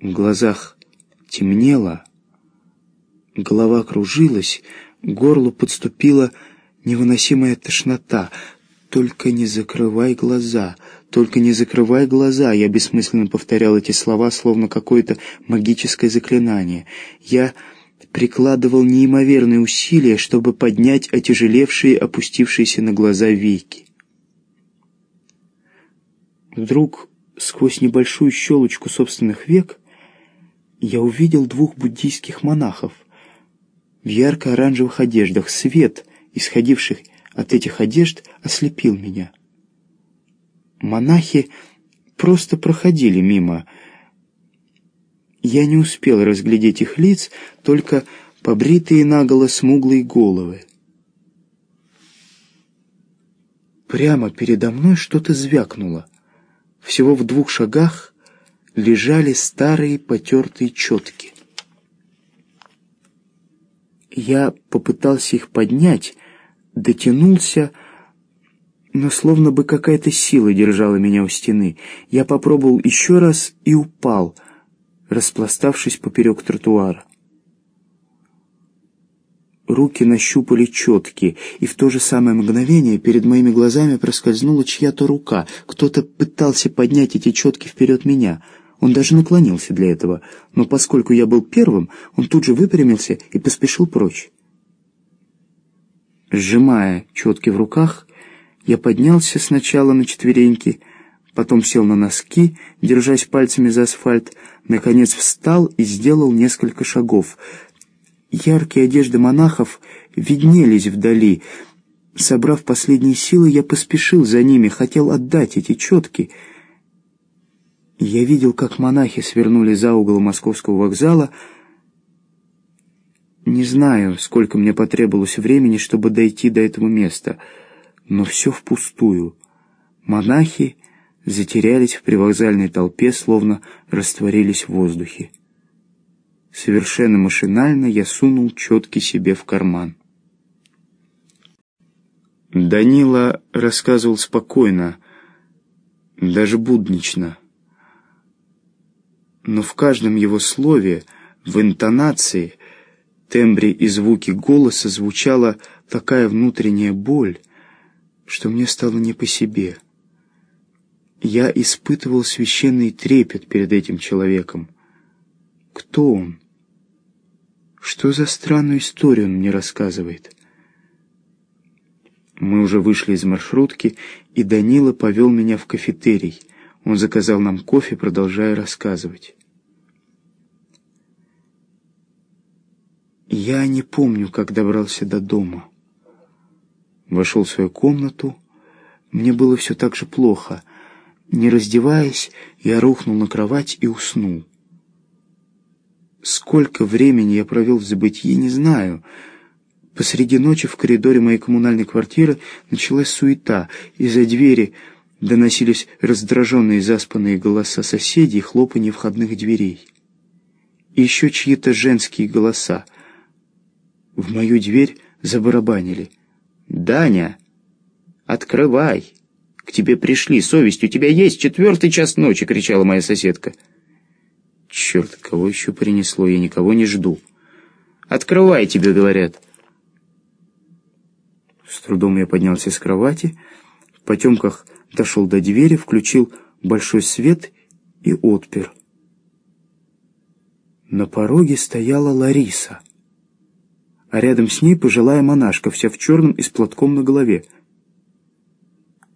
В глазах темнело, голова кружилась, горлу подступила невыносимая тошнота. «Только не закрывай глаза, только не закрывай глаза!» Я бессмысленно повторял эти слова, словно какое-то магическое заклинание. Я прикладывал неимоверные усилия, чтобы поднять отяжелевшие, опустившиеся на глаза веки. Вдруг, сквозь небольшую щелочку собственных век, я увидел двух буддийских монахов в ярко-оранжевых одеждах. Свет, исходивший от этих одежд, ослепил меня. Монахи просто проходили мимо. Я не успел разглядеть их лиц, только побритые наголо смуглые головы. Прямо передо мной что-то звякнуло. Всего в двух шагах лежали старые потертые четки. Я попытался их поднять, дотянулся, но словно бы какая-то сила держала меня у стены. Я попробовал еще раз и упал, распластавшись поперек тротуара. Руки нащупали четки, и в то же самое мгновение перед моими глазами проскользнула чья-то рука. Кто-то пытался поднять эти четки вперед меня — он даже наклонился для этого, но поскольку я был первым, он тут же выпрямился и поспешил прочь. Сжимая четки в руках, я поднялся сначала на четвереньки, потом сел на носки, держась пальцами за асфальт, наконец встал и сделал несколько шагов. Яркие одежды монахов виднелись вдали. Собрав последние силы, я поспешил за ними, хотел отдать эти четки — я видел, как монахи свернули за угол московского вокзала. Не знаю, сколько мне потребовалось времени, чтобы дойти до этого места, но все впустую. Монахи затерялись в привокзальной толпе, словно растворились в воздухе. Совершенно машинально я сунул четки себе в карман. Данила рассказывал спокойно, даже буднично но в каждом его слове, в интонации, тембре и звуке голоса звучала такая внутренняя боль, что мне стало не по себе. Я испытывал священный трепет перед этим человеком. Кто он? Что за странную историю он мне рассказывает? Мы уже вышли из маршрутки, и Данила повел меня в кафетерий. Он заказал нам кофе, продолжая рассказывать. Я не помню, как добрался до дома. Вошел в свою комнату. Мне было все так же плохо. Не раздеваясь, я рухнул на кровать и уснул. Сколько времени я провел в забытии, не знаю. Посреди ночи в коридоре моей коммунальной квартиры началась суета. Из-за двери доносились раздраженные заспанные голоса соседей и хлопанье входных дверей. И еще чьи-то женские голоса — в мою дверь забарабанили. «Даня, открывай! К тебе пришли, совесть у тебя есть, четвертый час ночи!» — кричала моя соседка. «Черт, кого еще принесло? Я никого не жду!» «Открывай, тебе говорят!» С трудом я поднялся с кровати, в потемках дошел до двери, включил большой свет и отпер. На пороге стояла Лариса — а рядом с ней пожилая монашка, вся в черном и с платком на голове —